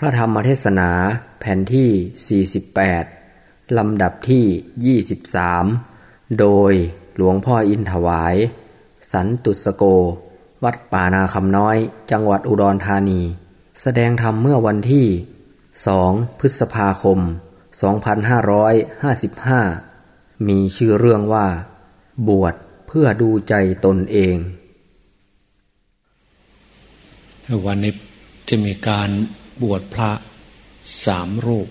พระธรรมเทศนาแผ่นที่ 48 ลำดับที่ 23 โดยหลวงพ่ออินถวาย สันตุสโก วัดป่านาคำน้อย จังหวัดอุดรธานี แสดงธรรมเมื่อวันที่ 2 พฤษภาคม 2555 มีชื่อเรื่องว่า บวชเพื่อดูใจตนเอง วันนี้จะมีการ บวชพระสามรูป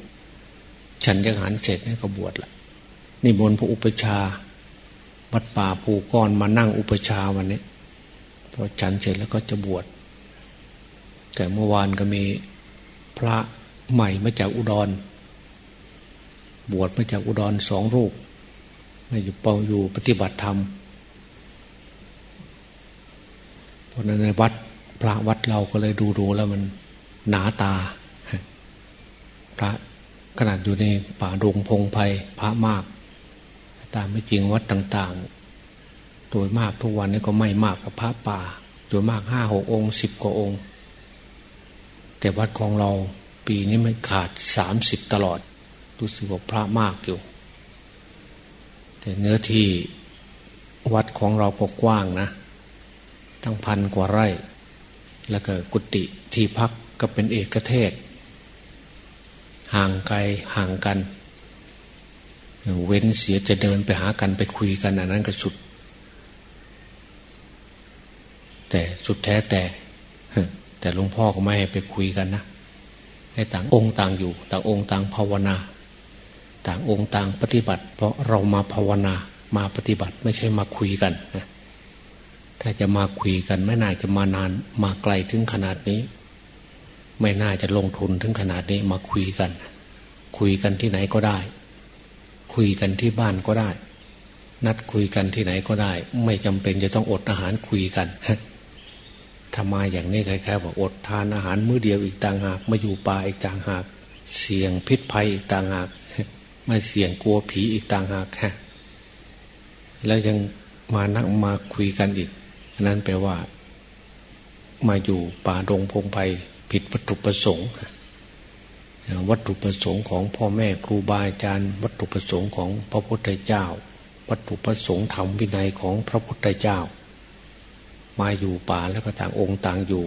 ฉันยังหันเสร็จนี่ก็บวชละนี่บนพระอุปชาวัดป่าภูก้อนมานั่งอุปชาวันนี้พอฉันเสร็จแล้วก็จะบวชแต่เมื่อวานก็มีพระใหม่มาจากอุดร บวชมาจากอุดรสองรูปมาอยู่เป่าอยู่ปฏิบัติธรรมเพราะนั้นในวัดพระวัดเราก็เลยดูดูแล้วมัน หนาตา พระขนาดอยู่ในป่าดงพงไพ่พระมาก ตามไม่จริงวัดต่าง ๆ โดยมากทุกวันนี้ก็ไม่มากกับพระป่าโดยมากห้าหกองสิบกว่าองค์ แต่วัดของเราปีนี้ไม่ขาดสามสิบตลอดรู้สึกว่าพระมากอยู่ แต่เนื้อที่วัดของเราก็กว้างนะ ตั้งพันกว่าไร่ แล้วก็กุฏิที่พัก ก็เป็นเอกเทศ ห่างไกลห่างกัน เว้นเสียจะเดินไปหากันไปคุยกันอันนั้นก็สุด แต่สุดแท้แต่แต่หลวงพ่อก็ไม่ให้ไปคุยกันนะให้ต่างองค์ต่างอยู่ ต่างองค์ต่างภาวนา ต่างองค์ต่างปฏิบัติ เพราะเรามาภาวนามาปฏิบัติไม่ใช่มาคุยกันนะถ้าจะมาคุยกันไม่น่าจะมานานมาไกลถึงขนาดนี้ ไม่น่าจะลงทุนถึงขนาดนี้มาคุยกัน คุยกันที่ไหนก็ได้ คุยกันที่บ้านก็ได้ นัดคุยกันที่ไหนก็ได้ ไม่จำเป็นจะต้องอดอาหารคุยกันถ้ามาอย่างนี้ใครๆบอกอดทานอาหารมื้อเดียวอีกต่างหากมาอยู่ป่าอีกต่างหาก เสี่ยงพิษภัยอีกต่างหากไม่เสี่ยงกลัวผีอีกต่างหากฮะแล้วยังมานั่งมาคุยกันอีก นั่นแปลว่า มาอยู่ป่าดงพงไพ ผิดวัตถุประสงค์วัตถุประสงค์ของพ่อแม่ครูบาอาจารย์ วัตถุประสงค์ของพระพุทธเจ้า วัตถุประสงค์ธรรมวินัยของพระพุทธเจ้า มาอยู่ป่าแล้วก็ต่างองค์ต่างอยู่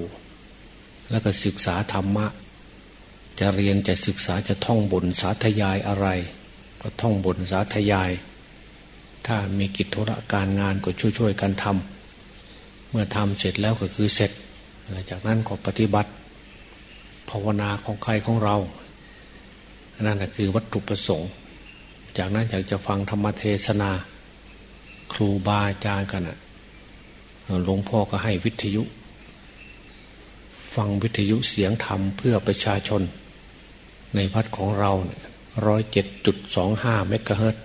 แล้วก็ศึกษาธรรมะ จะเรียนจะศึกษาจะท่องบนสาธยายอะไร ก็ท่องบนสาธยาย ถ้ามีกิจธุระการงานก็ช่วยๆกันทำเมื่อทำเสร็จแล้วก็คือเสร็จหลังจากนั้นก็ปฏิบัติ ภาวนาของใครของเรา นั่นคือวัตถุประสงค์ จากนั้นอยากจะฟังธรรมเทศนา ครูบาอาจารย์กันหลวงพ่อก็ให้วิทยุ ฟังวิทยุเสียงธรรมเพื่อประชาชน ในพัดของเราร้อยเจ็ดจุดสองห้าเมกะเฮิรต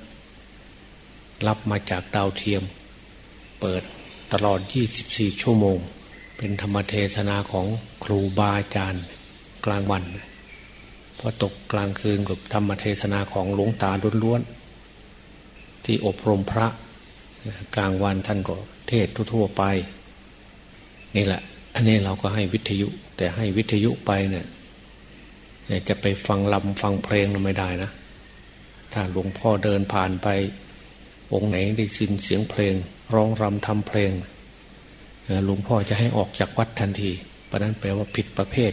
รับมาจากดาวเทียม เปิดตลอด 24 ชั่วโมง เป็นธรรมเทศนาของครูบาอาจารย์ กลางวันพอตกกลางคืนกับธรรมเทศนาของหลวงตาล้วนๆที่อบรมพระกลางวันท่านก็เทศทั่วๆไป นี่แหละ อันนี้เราก็ให้วิทยุ แต่ให้วิทยุไปเนี่ยจะไปฟังลำฟังเพลงไม่ได้นะ ถ้าหลวงพ่อเดินผ่านไป องค์ไหนได้ยินเสียงเพลง ร้องรำทำเพลงหลวงพ่อจะให้ออกจากวัดทันทีเพราะนั้นแปลว่าผิดประเภท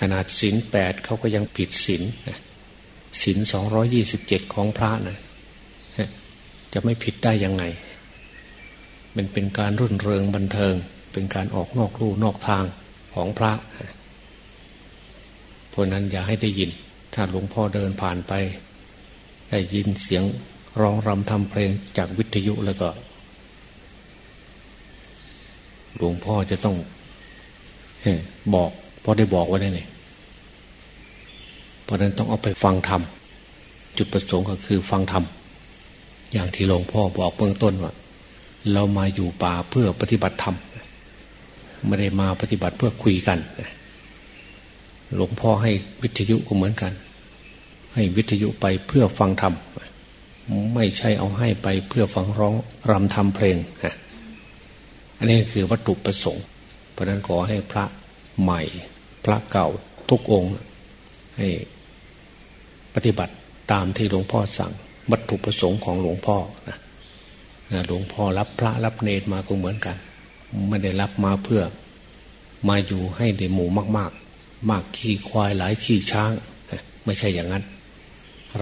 ขนาดศีลแปดเขาก็ยังผิดศีลศีลสองร้อยี่สิบเจ็ดของพระนะจะไม่ผิดได้ยังไง มันเป็นการรุ่นเริงบันเทิง เป็นการออกนอกลู่นอกทางของพระเพราะนั้นอย่าให้ได้ยิน ถ้าหลวงพ่อเดินผ่านไป ได้ยินเสียงร้องรำทำเพลงจากวิทยุแล้วก็ หลวงพ่อจะต้องบอกพอได้บอกไว้ได้เนี่ย เพราะนั้นต้องเอาไปฟังธรรมจุดประสงค์ก็คือฟังธรรมอย่างที่หลวงพ่อบอกเบื้องต้นว่า เรามาอยู่ป่าเพื่อปฏิบัติธรรมไม่ได้มาปฏิบัติเพื่อคุยกันหลวงพ่อให้วิทยุก็เหมือนกัน ให้วิทยุไปเพื่อฟังธรรมไม่ใช่เอาให้ไปเพื่อฟังร้องรำทำเพลงนะอันนี้คือวัตถุประสงค์ เพราะนั้นขอให้พระใหม่พพระเก่าทุกองค์ให้ ปฏิบัติตามที่หลวงพ่อสั่งวัตถุประสงค์ของหลวงพ่อนะหลวงพ่อรับพระรับเนรมาก็เหมือนกัน ไม่ได้รับมาเพื่อ มาอยู่ให้ในหมู่มาก ๆ มากขี้ควายหลายขี้ช้าง ไม่ใช่อย่างนั้น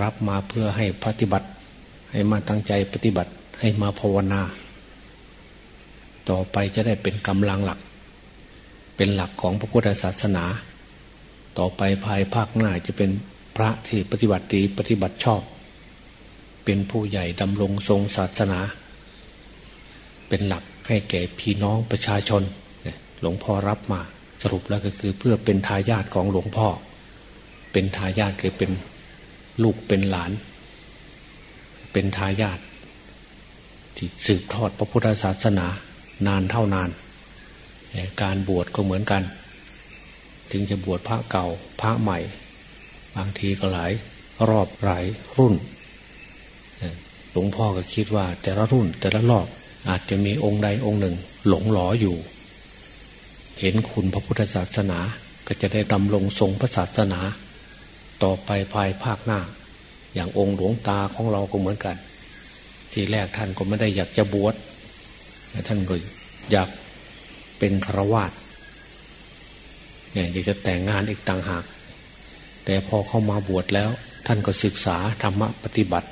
รับมาเพื่อให้ปฏิบัติ ให้มาตั้งใจปฏิบัติให้มาภาวนา ต่อไปจะได้เป็นกำลังหลัก เป็นหลักของพระพุทธศาสนา ต่อไปภายภาคหน้าจะเป็น พระที่ปฏิบัติดีปฏิบัติชอบ เป็นผู้ใหญ่ดำรงทรงศาสนา เป็นหลักให้แก่พี่น้องประชาชนหลวงพ่อรับมาสรุปแล้วก็คือเพื่อเป็นทายาทของหลวงพ่อ เป็นทายาทคือเป็นลูกเป็นหลาน เป็นทายาทที่สืบทอดพระพุทธศาสนานานเท่านาน การบวชก็เหมือนกัน ถึงจะบวชพระเก่าพระใหม่ บางทีก็หลายรอบหลายรุ่นหลวงพ่อก็คิดว่า แต่ละรุ่นแต่ละรอบอาจจะมีองค์ใดองค์หนึ่ง หลงหลออยู่ เห็นคุณพระพุทธศาสนาก็จะได้ดำรงทรงพระศาสนา ต่อไปภายภาคหน้า อย่างองค์หลวงตาของเราก็เหมือนกัน ทีแรกท่านก็ไม่ได้อยากจะบวชท่านก็อยากเป็นฆราวาสเนี่ยอยากจะแต่งงานอีกต่างหาก แต่พอเข้ามาบวชแล้ว ท่านก็ศึกษาธรรมปฏิบัติ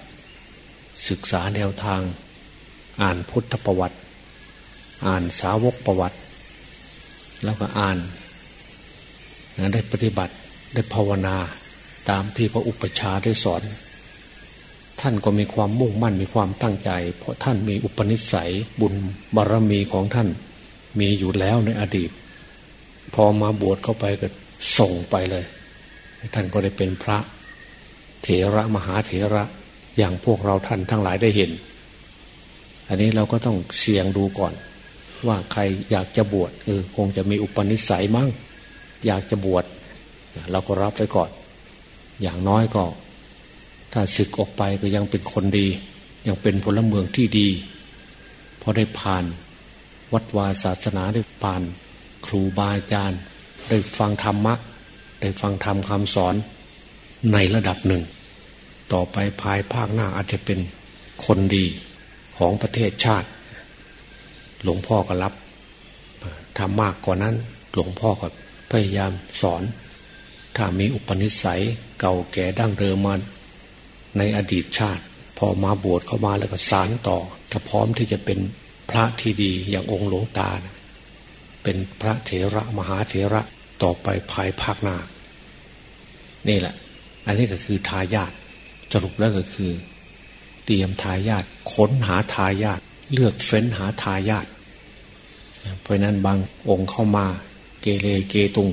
ศึกษาแนวทาง อ่านพุทธประวัติ อ่านสาวกประวัติ แล้วก็อ่านได้ปฏิบัติได้ภาวนาตามที่พระอุปชาได้สอน ท่านก็มีความมุ่งมั่นมีความตั้งใจ เพราะท่านมีอุปนิสัยบุญบารรมีของท่านมีอยู่แล้วในอดีต พอมาบวชเข้าไปก็ส่งไปเลย ท่านก็ได้เป็นพระเถระมหาเถระอย่างพวกเราท่านทั้งหลายได้เห็น อันนี้เราก็ต้องเสี่ยงดูก่อน ว่าใครอยากจะบวชเออคงจะมีอุปนิสัยมั้งอยากจะบวชเราก็รับไปก่อน อย่างน้อยก็ ถ้าศึกออกไปก็ยังเป็นคนดี ยังเป็นพลเมืองที่ดีเพราะได้ผ่านวัดวาศาสนาได้ผ่าน ครูบาอาจารย์ได้ฟังธรรมะ ได้ฟังธรรมคำสอนในระดับหนึ่ง ต่อไปภายภาคหน้าอาจจะเป็นคนดีของประเทศชาติ หลวงพ่อก็รับทำมากกว่านั้น หลวงพ่อก็พยายามสอน ถ้ามีอุปนิสัยเก่าแก่ดั้งเดิมมาในอดีตชาติ พอมาบวชเข้ามาแล้วก็สารต่อถ้าพร้อมที่จะเป็นพระที่ดีอย่างองค์หลวงตานะเป็นพระเถระมหาเถระต่อไปภายภาคหน้า นี่แหละ อันนี้ก็คือทายาทสรุปแล้วก็คือ เตรียมทายาทค้นหาทายาทเลือกเฟ้นหาทายาทเพราะนั้นบางองค์เข้ามาเกเรเกตุง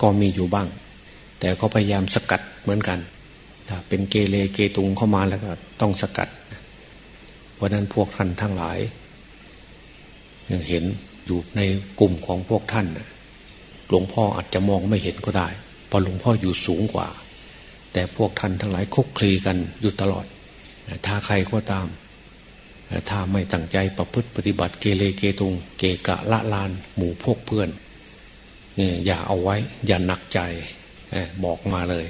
ก็มีอยู่บ้าง แต่เขาพยายามสกัดเหมือนกัน ถ้าเป็นเกเรเกตุงเข้ามาแล้วก็ต้องสกัด เพราะนั้นพวกท่านทั้งหลายเห็นอยู่ในกลุ่มของพวกท่านหลวงพ่ออาจจะมองไม่เห็นก็ได้ พราะหลวงพ่ออยู่สูงกว่า แต่พวกท่านทั้งหลายคุกคลีกันอยู่ตลอด ถ้าใครก็ตาม ถ้าไม่ตั้งใจประพฤติปฏิบัติเกเรเกตุง เกกะละลาน หมู่พวกเพื่อนอย่าเอาไว้ อย่าหนักใจบอกมาเลย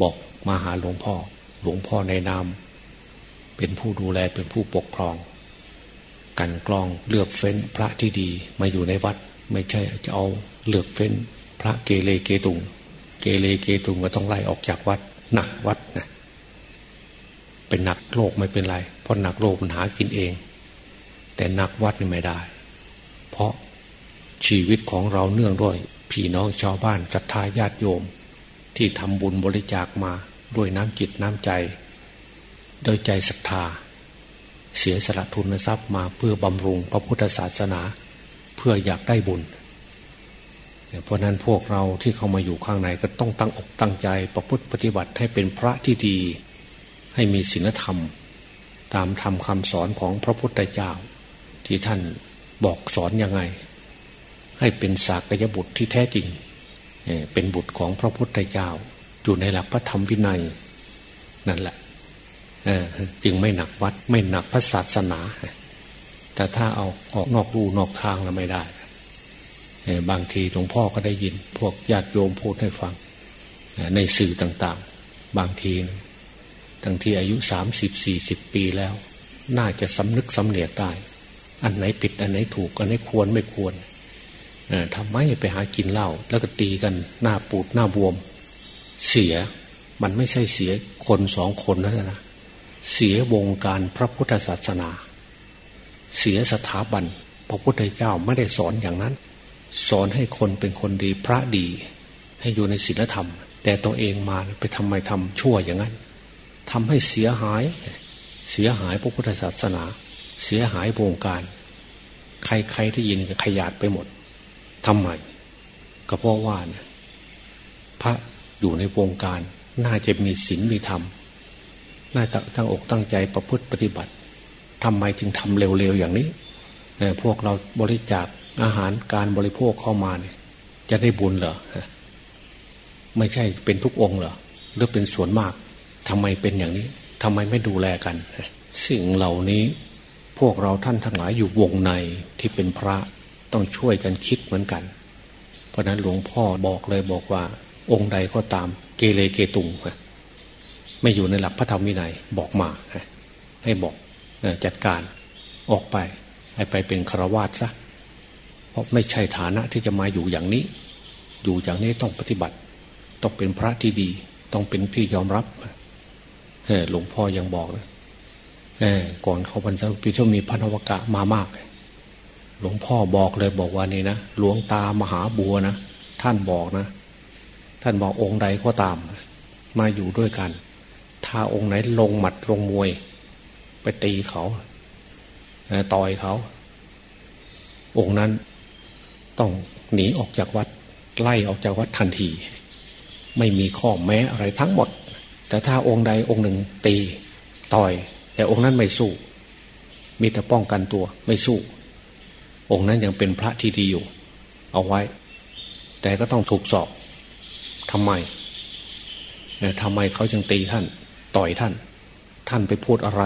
บอกมาหาหลวงพ่อ หลวงพ่อในนามเป็นผู้ดูแลเป็นผู้ปกครอง กันกรองเลือกเฟ้นพระที่ดีมาอยู่ในวัด ไม่ใช่จะเอาเลือกเฟ้นพระเกเรเกตุง เกเรเกตุงก็ต้องไล่ออกจากวัด หนักวัดนะเป็นหนักโลกไม่เป็นไร เพราะหนักโลกมันหากินเอง แต่หนักวัดนี่ไม่ได้ เพราะชีวิตของเราเนื่องด้วยพี่น้องชาวบ้านศรัทธาญาติโยม ที่ทำบุญบริจาคมาด้วยน้ำจิตน้ำใจ โดยใจศรัทธา เสียสละทุนทรัพย์มาเพื่อบำรุงพระพุทธศาสนา เพื่ออยากได้บุญ เพราะนั้นพวกเราที่เข้ามาอยู่ข้างในก็ต้องตั้งอกตั้งใจ ประพฤติปฏิบัติให้เป็นพระที่ดี ให้มีศีลธรรม ตามธรรมคำสอนของพระพุทธเจ้า ที่ท่านบอกสอนยังไง ให้เป็นสากยบุตรที่แท้จริง เป็นบุตรของพระพุทธเจ้า อยู่ในหลักพระธรรมวินัย นั่นแหละจึงไม่หนักวัดไม่หนักพระศาสนา แต่ถ้าเอาออกนอกรูนอกทางแล้วไม่ได้ บางทีหลวงพ่อก็ได้ยิน พวกญาติโยมพูดให้ฟัง ในสื่อต่างๆ บางทีทั้งที่อายุสามสิบสี่สิบปีแล้ว น่าจะสำนึกสำเนียกได้ อันไหนผิดอันไหนถูก อันไหนควรไม่ควรทำไมไปหากินเหล้าแล้วก็ตีกันหน้าปูดหน้าบวม เสียมันไม่ใช่เสียคนสองคนนั่นนะเสียวงการพระพุทธศาสนา เสียสถาบัน พระพุทธเจ้าไม่ได้สอนอย่างนั้น สอนให้คนเป็นคนดีพระดี ให้อยู่ในศีลธรรม แต่ตัวเองมาไปทำไมทำชั่วอย่างนั้นทำให้เสียหาย เสียหายพระพุทธศาสนา เสียหายวงการ ใครๆที่ยินก็ขยาดไปหมดทำไมก็เพราะว่าเนี่ยพระอยู่ในวงการ น่าจะมีศีลมีธรรม น่าตั้งอกตั้งใจประพฤติปฏิบัติทำไมจึงทำเร็วๆอย่างนี้พวกเราบริจาค อาหารการบริโภคเข้ามาเนี่ยจะได้บุญเหรอไม่ใช่เป็นทุกองเหรอหรือเป็นส่วนมากทำไมเป็นอย่างนี้ทำไมไม่ดูแลกัน สิ่งเหล่านี้พวกเราท่านทั้งหลายอยู่วงในที่เป็นพระต้องช่วยกันคิดเหมือนกัน เพราะนั้นหลวงพ่อบอกเลยบอกว่า องค์ใดก็ตามเกเรเกตุงไม่อยู่ในหลักพระธรรมวินัยบอกมา ให้บอกจัดการออกไป ให้ไปเป็นครวาสซะ เพราะไม่ใช่ฐานะที่จะมาอยู่อย่างนี้ อยู่อย่างนี้ต้องปฏิบัติ ต้องเป็นพระที่ดี ต้องเป็นพี่ยอมรับหลวงพ่อยังบอกเลยก่อนเขาบรรจุปีที่มีพันวกะมามาก หลวงพ่อบอกเลยบอกว่านี่นะหลวงตามหาบัวนะท่านบอกนะ ท่านบอกองค์ใดก็ตาม มาอยู่ด้วยกัน ถ้าองค์ไหนลงหมัดลงมวย ไปตีเขาต่อยเขา องค์นั้น ต้องหนีออกจากวัดไล่ออกจากวัดทันที ไม่มีข้อแม้อะไรทั้งหมด แต่ถ้าองค์ใดองค์หนึ่งตีต่อย แต่องค์นั้นไม่สู้ มีแต่ป้องกันตัวไม่สู้ องค์นั้นยังเป็นพระที่ดีอยู่ เอาไว้ แต่ก็ต้องถูกสอบทำไมทำไมเขาจึงตีท่าน ต่อยท่าน ท่านไปพูดอะไร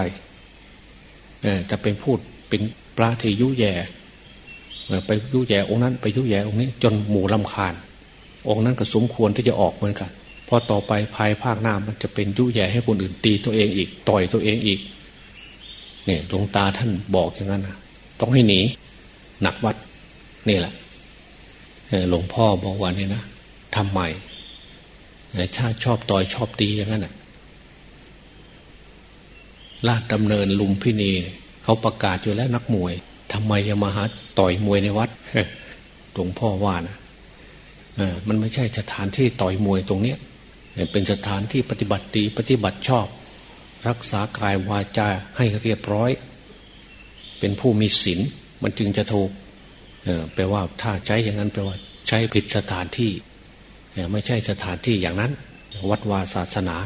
จะเป็นพูดเป็นพระที่ยุแย่ ไปยุแย่องนั้น ไปยุแย่องนี้ จนหมู่ลำคาญ องนั้นก็สมควรที่จะออกเหมือนกันพอต่อไปภายภาคหน้ามันจะเป็นยุแย่ให้คนอื่นตีตัวเองอีก ต่อยตัวเองอีก เนี่ยดวงตาท่านบอกอย่างนั้นนะต้องให้หนี หนักวัดนี่แหละหลวงพ่อบอกว่านี่นะทำไมชาติชอบต่อยชอบตีอย่างนั้นน่ะลาดดำเนินลุมพินี เขาประกาศอยู่แล้วนักมวย ทำไมยังมาหาต่อยมวยในวัดหลวงพ่อว่านะมันไม่ใช่สถานที่ต่อยมวยตรงเนี้ยเป็นสถานที่ปฏิบัติดีปฏิบัติชอบ รักษากายวาจาให้เรียบร้อย เป็นผู้มีศีลมันจึงจะถูกแปลว่าถ้าใช้อย่างนั้นแปลว่า ใช้ผิดสถานที่ไม่ใช่สถานที่อย่างนั้น วัดวาศาสนา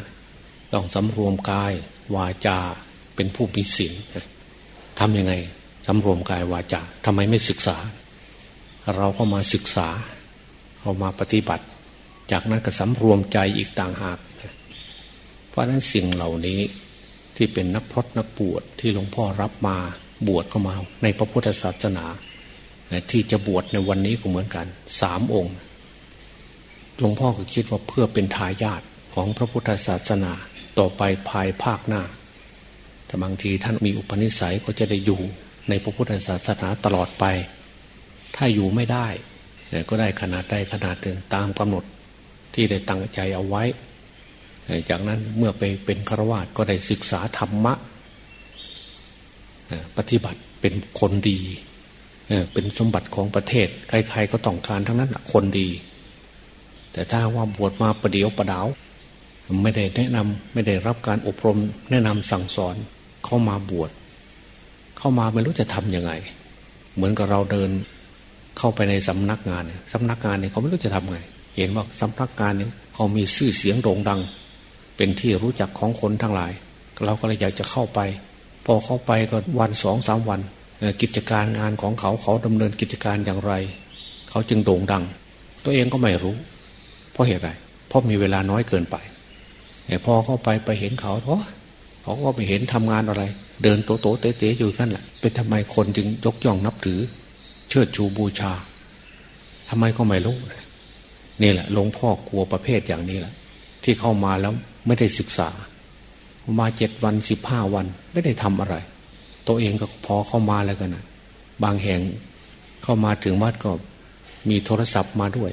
ต้องสำรวมกายวาจาเป็นผู้มีศีลทำยังไง สำรวมกายวาจาทำไมไม่ศึกษา เราก็มาศึกษาเรามาปฏิบัติ จากนั้นก็สำรวมใจอีกต่างหาก เพราะนั้นสิ่งเหล่านี้ที่เป็นนักพรตนักบวชที่หลวงพ่อรับมาบวชเข้ามาในพระพุทธศาสนา ที่จะบวชในวันนี้ก็เหมือนกันสามองค์หลวงพ่อก็คิดว่าเพื่อเป็นทายาทของพระพุทธศาสนาต่อไปภายภาคหน้าแต่บางทีท่านมีอุปนิสัยก็จะได้อยู่ ในพระพุทธศาสนาตลอดไป ถ้าอยู่ไม่ได้ก็ได้ขนาดใดขนาดหนึ่งตามกำหนดที่ได้ตั้งใจเอาไว้ จากนั้นเมื่อไปเป็นฆราวาสก็ได้ศึกษาธรรมะ ปฏิบัติเป็นคนดี เป็นสมบัติของประเทศ ใครๆก็ต้องการทั้งนั้นคนดี แต่ถ้าว่าบวชมาประเดียวประดาว ไม่ได้แนะนำไม่ได้รับการอบรมแนะนำสั่งสอนเข้ามาบวช เข้ามาไม่รู้จะทำยังไง เหมือนกับเราเดินเข้าไปในสำนักงานสำนักงานเนี่ยเขาไม่รู้จะทำไง เห็นว่าสำนักงานเนี้เขามีชื่อเสียงโด่งดัง เป็นที่รู้จักของคนทั้งหลาย เราก็เลยอยากจะเข้าไป พอเข้าไปก็วันสองสามวัน กิจการงานของเขาเขาดำเนินกิจการอย่างไร เขาจึงโด่งดัง ตัวเองก็ไม่รู้ เพราะเหตุไรเพราะมีเวลาน้อยเกินไปแต่พอเข้าไปไปเห็นเขาเพราะเขาก็ไม่เห็นทำงานอะไร เดินโตโตเตะๆอยู่นั่นแหละเป็นทำไมคนจึงยกย่องนับถือ เชิดชูบูชาททำไมก็ไม่รู้นี่แหละหลวงพ่อกลัวประเภทอย่างนี้แหละที่เข้ามาแล้วไม่ได้ศึกษา มาเจ็ดวันสิบห้าวันไม่ได้ทำอะไร ตัวเองก็พอเข้ามาแล้วกันนะบางแห่งเข้ามาถึงวัดก็มีโทรศัพท์มาด้วย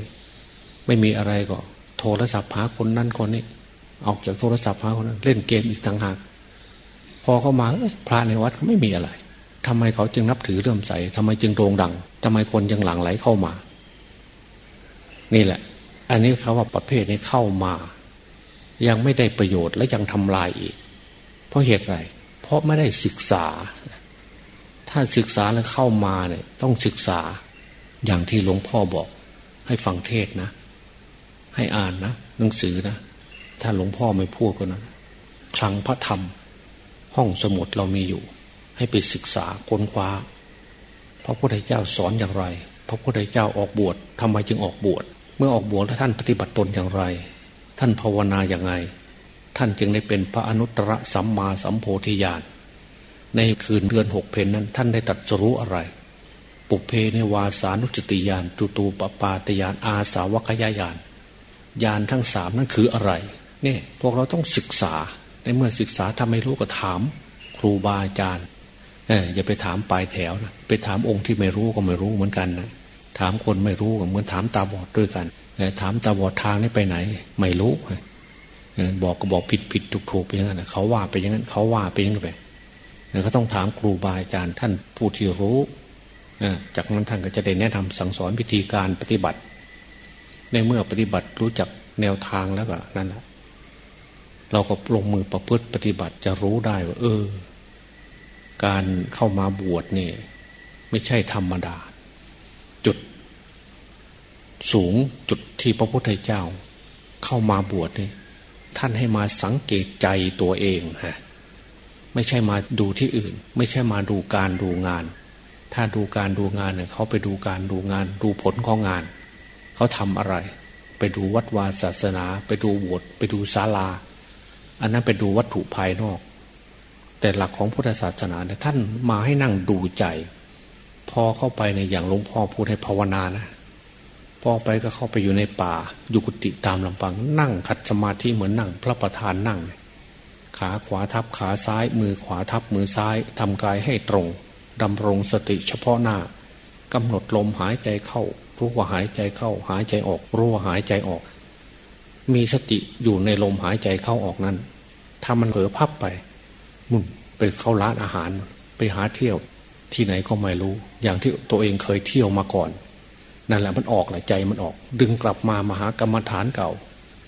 ไม่มีอะไรก็ โทรศัพท์หาคนนั้นคนนี้ออกจากโทรศัพท์หาคนนั้นเล่นเกมอีกต่างหาก พอเข้ามาพระในวัดก็ไม่มีอะไรทำไมเขาจึงนับถือเรื่มใสทำไมจึงโด่งดังทำไมคนยังหลั่งไหลเข้ามา นี่แหละ อันนี้เขาว่าประเภทนี้เข้ามา ยังไม่ได้ประโยชน์และยังทำลายอีก เพราะเหตุไรเพราะไม่ได้ศึกษา ถ้าศึกษาแล้วเข้ามาเนี่ย ต้องศึกษาอย่างที่หลวงพ่อบอก ให้ฟังเทศนะ ให้อ่านนะหนังสือนะ ถ้าหลวงพ่อไม่พูดก็นะคลังพระธรรม ห้องสมุดเรามีอยู่ ให้ไปศึกษาค้นคว้าพระพุทธเจ้าสอนอย่างไร พระพุทธเจ้าออกบวชทำไมจึงออกบวชเมื่อออกบวชแล้วท่านปฏิบัติตนอย่างไร ท่านภาวนาอย่างไง ท่านจึงได้เป็นพระอนุตตรสัมมาสัมโพธิญาณในคืนเดือนหกเพนนั้น ท่านได้ตัดรู้อะไร ปุเพในวาสานุสติญาณจุตูปปาตญาณอาสาวกยญาณญาณทั้งสามนั้นคืออะไรเนี่ยพวกเราต้องศึกษา ในเมื่อศึกษาทำไม่รู้ก็ถามครูบาอาจารย์เอออย่าไปถามปลายแถวนะไปถามองค์ที่ไม่รู้ก็ไม่รู้เหมือนกันนะถามคนไม่รู้ก็เหมือนถามตาบอดด้วยกันถามตาบอดทางนี่ไปไหน ไม่รู้บอกก็บอกผิดผิดถูกถูกไปอย่างนั้นเขาว่าไปอย่างนั้นเขาว่าไปอย่างนั้นไปเขาต้องถามครูบาอาจารย์ท่านผู้ที่รู้จากนั้นท่านก็จะได้แนะนำสั่งสอนวิธีการปฏิบัติ ในเมื่อปฏิบัติรู้จักแนวทางแล้วก็นั่นแหละ เราก็ลงมือประพฤติปฏิบัติจะรู้ได้ว่า เออ การเข้ามาบวชนี่ไม่ใช่ธรรมดา จุด สูงจุดที่พระพุทธเจ้า เข้ามาบวชนี่ท่านให้มาสังเกตใจตัวเองฮะไม่ใช่มาดูที่อื่น ไม่ใช่มาดูการดูงาน ถ้าดูการดูงานเนี่ยเขาไปดูการดูงาน ดูผลของงาน เขาทำอะไร ไปดูวัดวาศาสนา ไปดูบวชไปดูศาลา อันนั้นไปดูวัตถุภายนอก แต่หลักของพุทธศาสนาเนี่ยท่านมาให้นั่งดูใจ พอเข้าไปในอย่างหลวงพ่อพูดให้ภาวนานะพอไปก็เข้าไปอยู่ในป่าอยู่กุฏิตามลำพัง นั่งขัดสมาธิเหมือนนั่ง พระประธานนั่ง ขาขวาทับขาซ้าย มือขวาทับมือซ้ายทำกายให้ตรงดำรงสติเฉพาะหน้ากำหนดลมหายใจเข้ารู้ว่าหายใจเข้า หายใจออกรู้ว่าหายใจออก มีสติอยู่ในลมหายใจเข้าออกนั้น ถ้ามันเผลอพับไปมุ่นไปเข้าร้านอาหาร ไปหาเที่ยว ที่ไหนก็ไม่รู้ อย่างที่ตัวเองเคยเที่ยวมาก่อน นั่นแหละมันออกแหละใจมันออก ดึงกลับมามาหากรรมฐานเก่า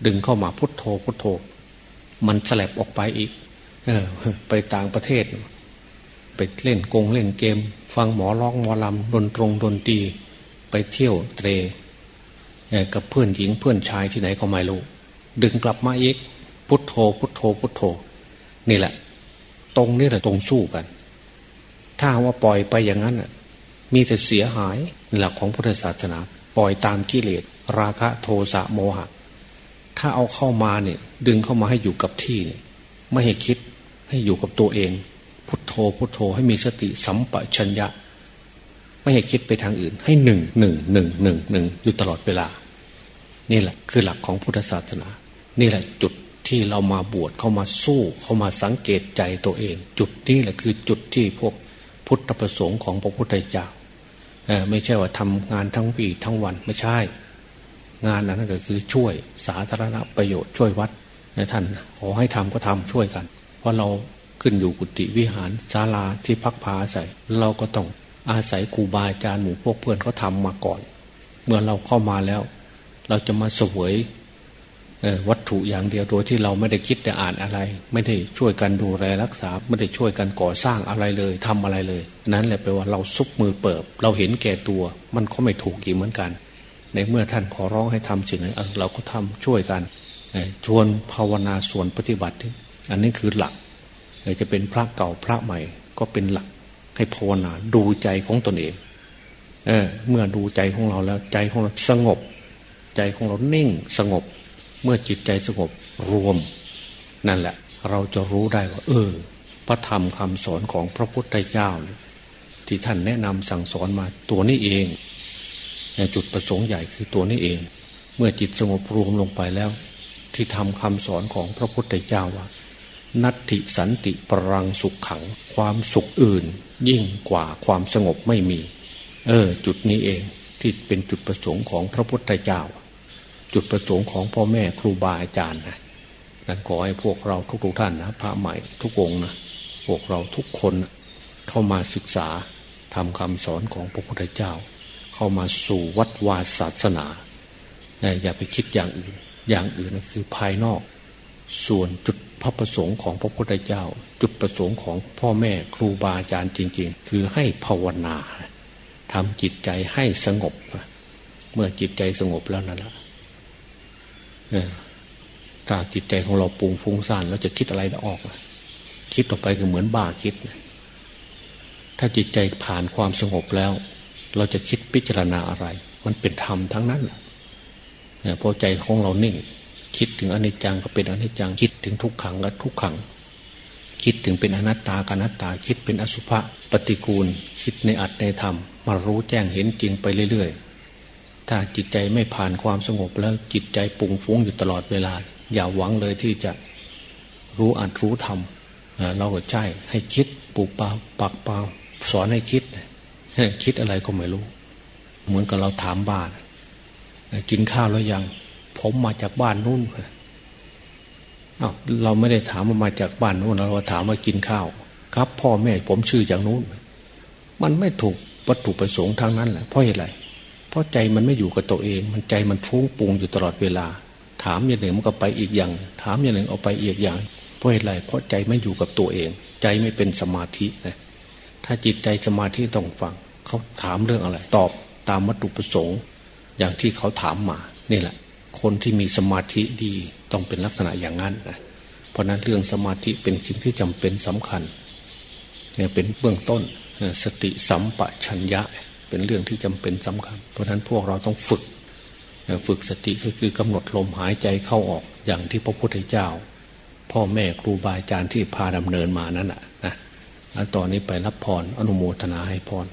ดึงเข้ามาพุทโธพุทโธ มันแสลบออกไปอีก เออ ไปต่างประเทศ ไปเล่นกงเล่นเกม ฟังหมอร้องหมอลำดนตรงดนตรีไปเที่ยวเตร กับเพื่อนหญิงเพื่อนชายที่ไหนก็ไม่รู้ ดึงกลับมาอีกพุทโธ พุทโธ พุทโธ นี่แหละ ตรงนี้แหละตรงสู้กัน ถ้าว่าปล่อยไปอย่างนั้นมีแต่เสียหายหลักของพุทธศาสนา ปล่อยตามกิเลสราคะโทสะโมหะ ถ้าเอาเข้ามาเนี่ย ดึงเข้ามาให้อยู่กับที่เนี่ยไม่ให้คิดให้อยู่กับตัวเอง พุทโธพุทโธให้มีสติสัมปชัญญะ ไม่ให้คิดไปทางอื่น ให้หนึ่งหนึ่งหนึ่งหนึ่งหนึ่งอยู่ตลอดเวลา นี่แหละคือหลักของพุทธศาสนา นี่แหละจุดที่เรามาบวชเข้ามาสู้เข้ามาสังเกตใจตัวเอง จุดนี้แหละคือจุดที่พวกพุทธประสงค์ของพระพุทธเจ้าไม่ใช่ว่าทำงานทั้งวีทั้งวันไม่ใช่ งานนั้นก็คือช่วยสาธารณประโยชน์ช่วยวัดท่านขอให้ทำก็ทำช่วยกัน เพราะเราขึ้นอยู่กุฏิวิหารศาลาที่พักพาอาศัย เราก็ต้องอาศัยครูบาอาจารย์หมู่พวกเพื่อนเขาทามาก่อน เมื่อเราเข้ามาแล้ว เราจะมาสวยวัตถุอย่างเดียวโดยที่เราไม่ได้คิดแต่อ่านอะไร ไม่ได้ช่วยกันดูแลรักษา ไม่ได้ช่วยกันก่อสร้างอะไรเลยทำอะไรเลย นั้นแหละแปลว่าเราซุกมือเปิบ เราเห็นแก่ตัว มันก็ไม่ถูกอีกเหมือนกัน ในเมื่อท่านขอร้องให้ทำสิ่งไหนเราก็ทำช่วยกันชวนภาวนาส่วนปฏิบัติ อันนี้คือหลักจะเป็นพระเก่าพระใหม่ ก็เป็นหลักให้ภาวนาดูใจของตนเองเอเมื่อดูใจของเราแล้วใจของเราสงบ ใจของเรานิ่งสงบ เมื่อจิตใจสงบรวม นั่นแหละ เราจะรู้ได้ว่า เออ พระธรรมคำสอนของพระพุทธเจ้า ที่ท่านแนะนำสั่งสอนมาตัวนี้เองจุดประสงค์ใหญ่คือตัวนี้เอง เมื่อจิตสงบรวมลงไปแล้ว ที่ทำคำสอนของพระพุทธเจ้าว่า นัตติสันติปรังสุขขัง ความสุขอื่น ยิ่งกว่าความสงบไม่มี เออ จุดนี้เองที่เป็นจุดประสงค์ของพระพุทธเจ้า จุดประสงค์ของพ่อแม่ครูบาอาจารย์นะนั่นขอให้พวกเราทุกๆท่านนะพระใหม่ทุกองนะพวกเราทุกคนเข้ามาศึกษาทำคำสอนของพระพุทธเจ้า เข้ามาสู่วัดวาศาสนาอย่าไปคิดอย่างอื่นอย่างอื่นคือภายนอก ส่วนจุดพระประสงค์ของพระพุทธเจ้า จุดประสงค์ของพ่อแม่ครูบาอาจารย์จริง ๆ คือให้ภาวนาทำจิตใจให้สงบ เมื่อจิตใจสงบแล้วนั่นแหละ ถ้าจิตใจของเราปุงฟุ้งซ่านเราจะคิดอะไรออก คิดออกไปก็เหมือนบ้าคิด ถ้าจิตใจผ่านความสงบแล้ว เราจะคิดพิจารณาอะไร มันเป็นธรรมทั้งนั้นแหละพอใจของเรานิ่ง คิดถึงอนิจจังก็เป็นอนิจจังคิดถึงทุกขังก็ทุกขัง คิดถึงเป็นอนัตตากนัตตา คิดเป็นอสุภะปฏิกูล คิดในอัตในธรรม มารู้แจ้งเห็นจริงไปเรื่อยๆ ถ้าจิตใจไม่ผ่านความสงบแล้วจิตใจปุ่งฟุ้งอยู่ตลอดเวลา อย่าหวังเลยที่จะรู้อ่านรู้ทำเราก็ใช่ให้คิดปลูกปาปักปาสอนให้คิด คิดอะไรก็ไม่รู้ เหมือนกับเราถามบ้าน กินข้าวแล้วยัง ผมมาจากบ้านนู้นเาเราไม่ได้ถามว่ามาจากบ้านนู้นเราถามว่ากินข้าว ครับ พ่อแม่ผมชื่อจากนู้น มันไม่ถูกวัตถุประสงค์ทางนั้นแหละเพราะอะไร เพราะใจมันไม่อยู่กับตัวเอง มันใจมันฟุ้งปุงอยู่ตลอดเวลา ถามอย่างหนึ่งมันก็ไปอีกอย่าง ถามอย่างหนึ่งเอาไปอีกอย่าง เพราะอะไรเพราะใจไม่อยู่กับตัวเอง ใจไม่เป็นสมาธินะถ้าจิตใจสมาธิต้องฟังเขาถามเรื่องอะไร ตอบตามวัตถุประสงค์ อย่างที่เขาถามมานี่แหละ คนที่มีสมาธิดีต้องเป็นลักษณะอย่างนั้นนะเพราะนั้นเรื่องสมาธิเป็นสิ่งที่จำเป็นสำคัญเนี่ยเป็นเบื้องต้นสติสัมปชัญญะ เป็นเรื่องที่จำเป็นสำคัญ เพราะฉะนั้นพวกเราต้องฝึก ฝึกสติก็คือกำหนดลมหายใจเข้าออกอย่างที่พระพุทธเจ้า พ่อแม่ครูบาอาจารย์ที่พาดำเนินมานั้นนะนะตอนนี้ไปรับพรออนุโมทนาให้พร